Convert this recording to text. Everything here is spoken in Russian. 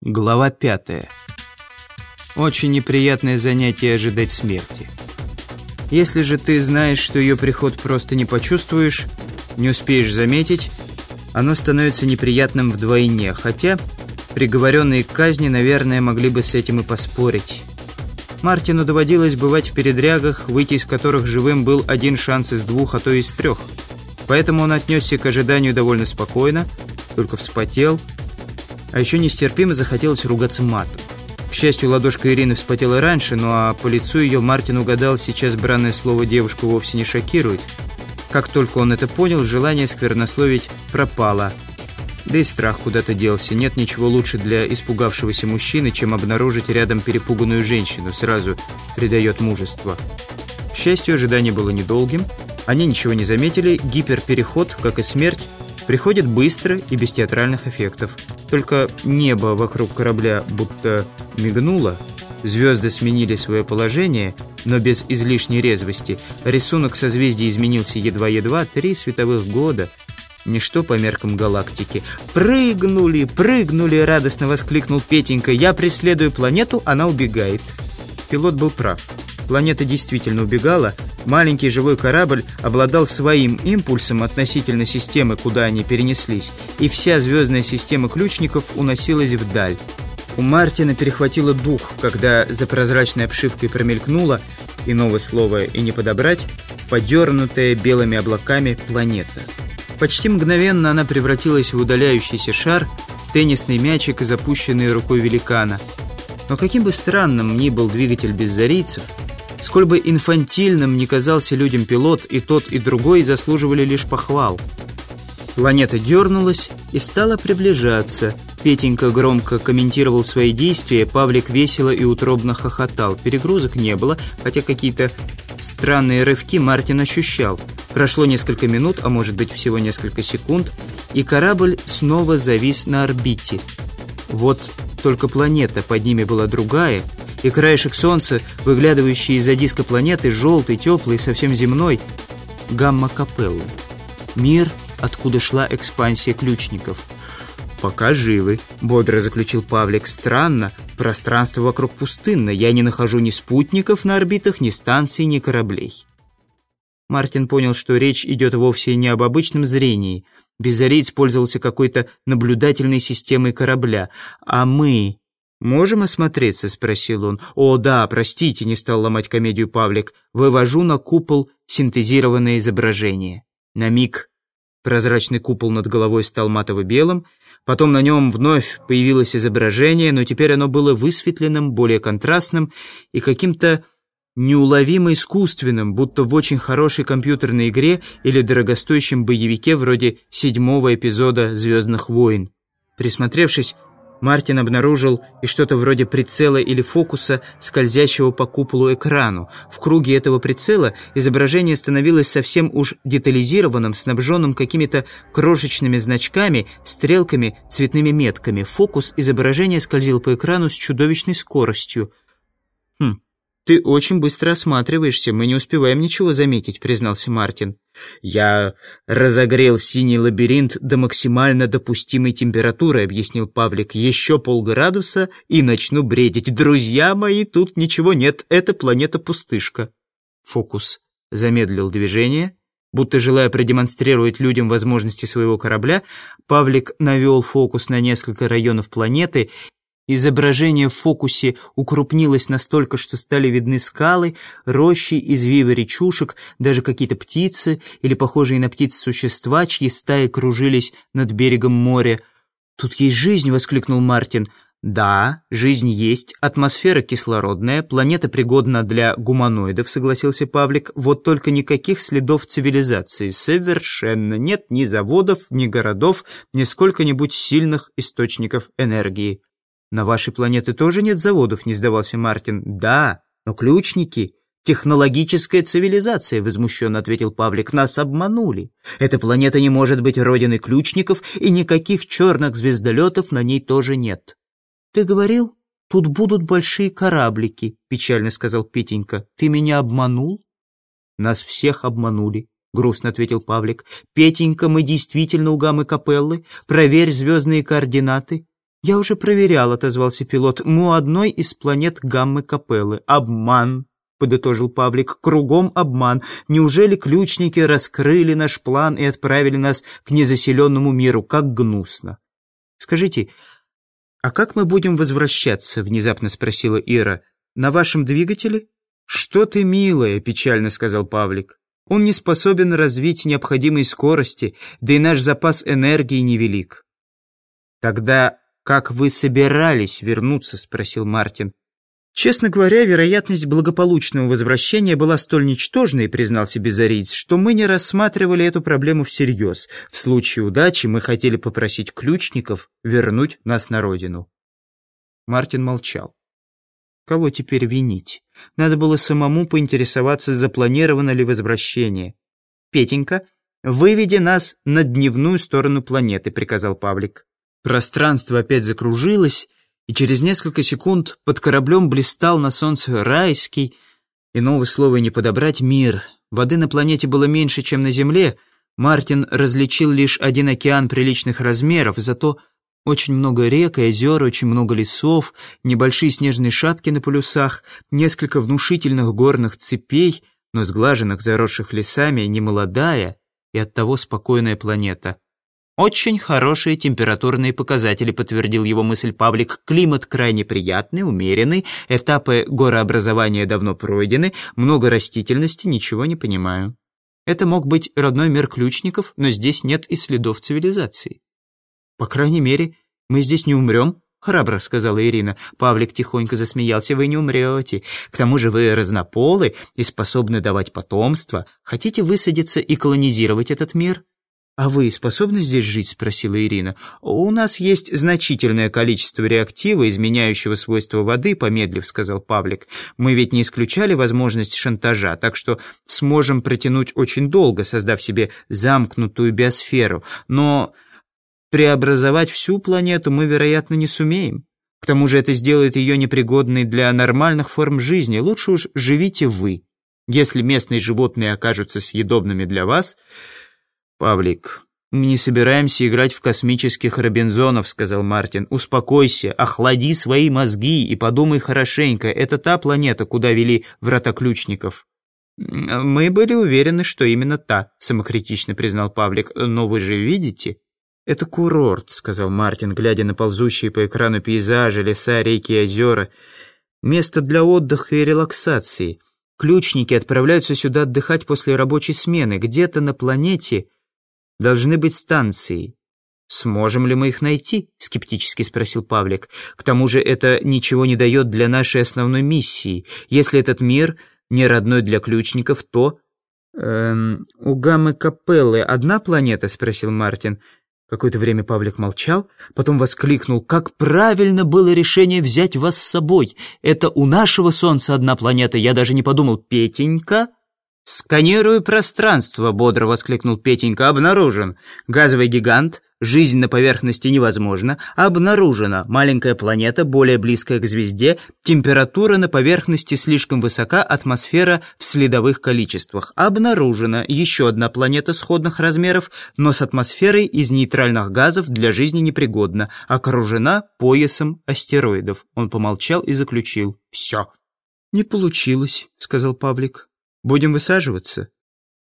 Глава пятая. Очень неприятное занятие ожидать смерти. Если же ты знаешь, что ее приход просто не почувствуешь, не успеешь заметить, оно становится неприятным вдвойне, хотя приговоренные к казни, наверное, могли бы с этим и поспорить. Мартину доводилось бывать в передрягах, выйти из которых живым был один шанс из двух, а то из трех. Поэтому он отнесся к ожиданию довольно спокойно, только вспотел – а еще нестерпимо захотелось ругаться матом. К счастью, ладошка Ирины вспотела раньше, ну а по лицу ее Мартин угадал, сейчас бранное слово девушку вовсе не шокирует. Как только он это понял, желание сквернословить пропало. Да и страх куда-то делся. Нет ничего лучше для испугавшегося мужчины, чем обнаружить рядом перепуганную женщину. Сразу придает мужество. К счастью, ожидание было недолгим. Они ничего не заметили. Гиперпереход, как и смерть, приходит быстро и без театральных эффектов. Только небо вокруг корабля будто мигнуло, звезды сменили свое положение, но без излишней резвости. Рисунок созвездий изменился едва-едва, три световых года. Ничто по меркам галактики. «Прыгнули, прыгнули!» — радостно воскликнул Петенька. «Я преследую планету, она убегает». Пилот был прав. Планета действительно убегала, Маленький живой корабль обладал своим импульсом относительно системы, куда они перенеслись, и вся звездная система ключников уносилась вдаль. У Мартина перехватило дух, когда за прозрачной обшивкой промелькнула, иного слова и не подобрать, подернутая белыми облаками планета. Почти мгновенно она превратилась в удаляющийся шар, теннисный мячик, запущенный рукой великана. Но каким бы странным ни был двигатель беззарийцев, Сколь бы инфантильным ни казался людям пилот, и тот, и другой заслуживали лишь похвал. Планета дернулась и стала приближаться. Петенька громко комментировал свои действия, Павлик весело и утробно хохотал. Перегрузок не было, хотя какие-то странные рывки Мартин ощущал. Прошло несколько минут, а может быть всего несколько секунд, и корабль снова завис на орбите. Вот только планета под ними была другая – и краешек солнца, выглядывающий из-за диска планеты, желтый, теплый, совсем земной, гамма-капеллы. Мир, откуда шла экспансия ключников. «Пока живы», — бодро заключил Павлик. «Странно, пространство вокруг пустынно. Я не нахожу ни спутников на орбитах, ни станций, ни кораблей». Мартин понял, что речь идет вовсе не об обычном зрении. Безариец пользовался какой-то наблюдательной системой корабля. А мы «Можем осмотреться?» — спросил он. «О, да, простите», — не стал ломать комедию Павлик. «Вывожу на купол синтезированное изображение». На миг прозрачный купол над головой стал матово-белым, потом на нем вновь появилось изображение, но теперь оно было высветленным, более контрастным и каким-то неуловимо искусственным, будто в очень хорошей компьютерной игре или дорогостоящем боевике вроде седьмого эпизода «Звездных войн». Присмотревшись, Мартин обнаружил и что-то вроде прицела или фокуса, скользящего по куполу экрану. В круге этого прицела изображение становилось совсем уж детализированным, снабженным какими-то крошечными значками, стрелками, цветными метками. Фокус изображения скользил по экрану с чудовищной скоростью. «Ты очень быстро осматриваешься, мы не успеваем ничего заметить», — признался Мартин. «Я разогрел синий лабиринт до максимально допустимой температуры», — объяснил Павлик. «Еще полградуса и начну бредить. Друзья мои, тут ничего нет, это планета-пустышка». Фокус замедлил движение. Будто желая продемонстрировать людям возможности своего корабля, Павлик навел фокус на несколько районов планеты Изображение в фокусе укрупнилось настолько, что стали видны скалы, рощи, извивы речушек, даже какие-то птицы или похожие на птиц существа, чьи стаи кружились над берегом моря. «Тут есть жизнь!» — воскликнул Мартин. «Да, жизнь есть, атмосфера кислородная, планета пригодна для гуманоидов», — согласился Павлик. «Вот только никаких следов цивилизации. Совершенно нет ни заводов, ни городов, ни сколько-нибудь сильных источников энергии». «На вашей планете тоже нет заводов?» — не сдавался Мартин. «Да, но ключники...» «Технологическая цивилизация», — возмущенно ответил Павлик. «Нас обманули. Эта планета не может быть родиной ключников, и никаких черных звездолетов на ней тоже нет». «Ты говорил, тут будут большие кораблики», — печально сказал Петенька. «Ты меня обманул?» «Нас всех обманули», — грустно ответил Павлик. «Петенька, мы действительно у Гаммы Капеллы. Проверь звездные координаты. «Я уже проверял», — отозвался пилот. «Мы у одной из планет Гаммы Капеллы. Обман», — подытожил Павлик. «Кругом обман. Неужели ключники раскрыли наш план и отправили нас к незаселенному миру? Как гнусно!» «Скажите, а как мы будем возвращаться?» — внезапно спросила Ира. «На вашем двигателе?» «Что ты, милая!» — печально сказал Павлик. «Он не способен развить необходимой скорости, да и наш запас энергии невелик». «Тогда как вы собирались вернуться?» — спросил Мартин. «Честно говоря, вероятность благополучного возвращения была столь ничтожной, признался Безариец, что мы не рассматривали эту проблему всерьез. В случае удачи мы хотели попросить ключников вернуть нас на родину». Мартин молчал. Кого теперь винить? Надо было самому поинтересоваться, запланировано ли возвращение. «Петенька, выведи нас на дневную сторону планеты», — приказал Павлик. Пространство опять закружилось, и через несколько секунд под кораблем блистал на солнце райский, иного слова не подобрать, мир. Воды на планете было меньше, чем на Земле. Мартин различил лишь один океан приличных размеров, зато очень много рек и озер, очень много лесов, небольшие снежные шапки на полюсах, несколько внушительных горных цепей, но сглаженных, заросших лесами, немолодая и оттого спокойная планета. «Очень хорошие температурные показатели», — подтвердил его мысль Павлик. «Климат крайне приятный, умеренный, этапы горообразования давно пройдены, много растительности, ничего не понимаю». Это мог быть родной мир ключников, но здесь нет и следов цивилизации. «По крайней мере, мы здесь не умрем», — храбро сказала Ирина. Павлик тихонько засмеялся. «Вы не умрете. К тому же вы разнополы и способны давать потомство. Хотите высадиться и колонизировать этот мир?» «А вы способны здесь жить?» — спросила Ирина. «У нас есть значительное количество реактива, изменяющего свойства воды», — помедлив сказал Павлик. «Мы ведь не исключали возможность шантажа, так что сможем протянуть очень долго, создав себе замкнутую биосферу. Но преобразовать всю планету мы, вероятно, не сумеем. К тому же это сделает ее непригодной для нормальных форм жизни. Лучше уж живите вы. Если местные животные окажутся съедобными для вас...» «Павлик, мы не собираемся играть в космических Робинзонов», — сказал Мартин. «Успокойся, охлади свои мозги и подумай хорошенько. Это та планета, куда вели врата ключников». «Мы были уверены, что именно та», — самокритично признал Павлик. «Но вы же видите...» «Это курорт», — сказал Мартин, глядя на ползущие по экрану пейзажи, леса, реки и озера. «Место для отдыха и релаксации. Ключники отправляются сюда отдыхать после рабочей смены. Где-то на планете...» должны быть станции. «Сможем ли мы их найти?» — скептически спросил Павлик. «К тому же это ничего не дает для нашей основной миссии. Если этот мир не родной для ключников, то...» «Эм, у Гаммы Капеллы одна планета?» — спросил Мартин. Какое-то время Павлик молчал, потом воскликнул. «Как правильно было решение взять вас с собой! Это у нашего Солнца одна планета, я даже не подумал. Петенька?» «Сканирую пространство», — бодро воскликнул Петенька. «Обнаружен. Газовый гигант. Жизнь на поверхности невозможна. Обнаружена. Маленькая планета, более близкая к звезде. Температура на поверхности слишком высока, атмосфера в следовых количествах. Обнаружена. Еще одна планета сходных размеров, но с атмосферой из нейтральных газов для жизни непригодна. Окружена поясом астероидов». Он помолчал и заключил. «Все». «Не получилось», — сказал Павлик. Будем высаживаться?»